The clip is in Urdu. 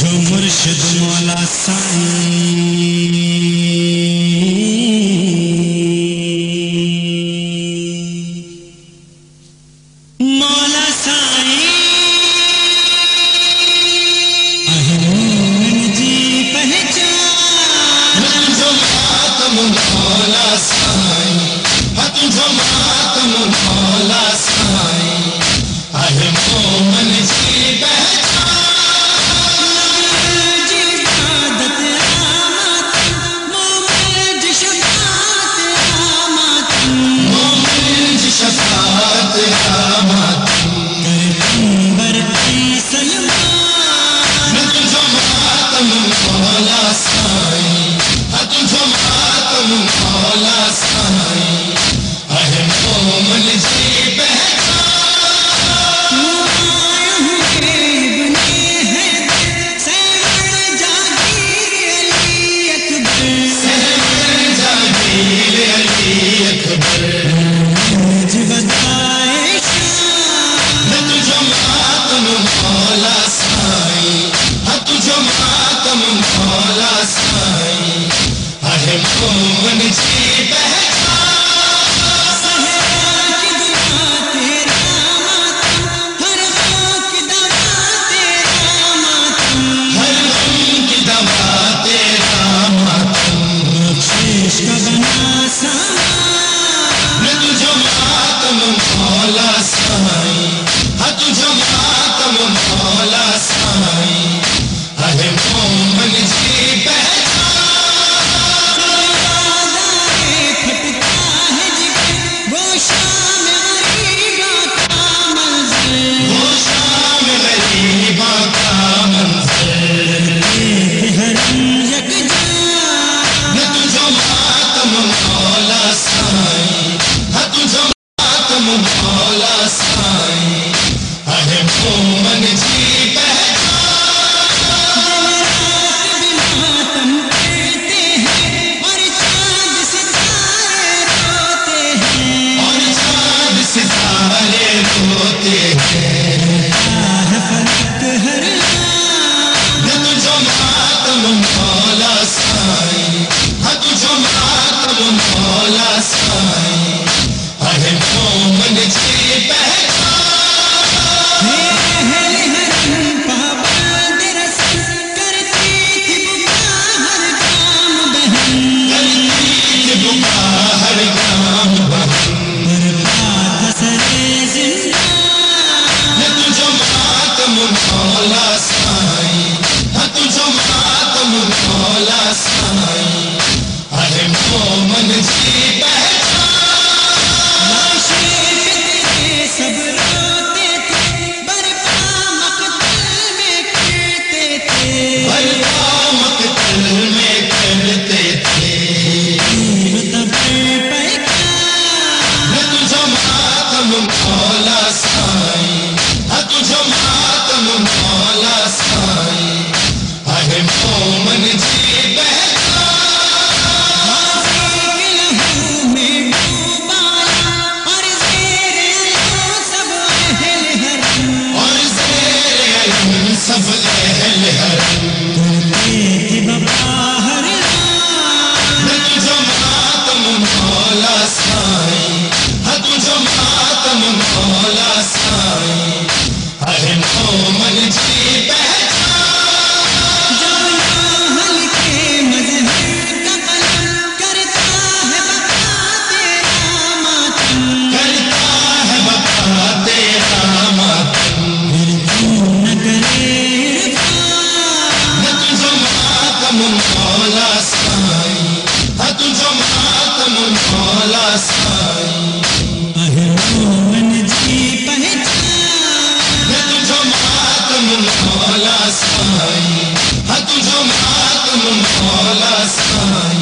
جو مرشد مولا سائیں۔ سے بہن جی بہن مولا سائیں اہم کو من جی سائی ہاں تجھو ماتم مولا سائی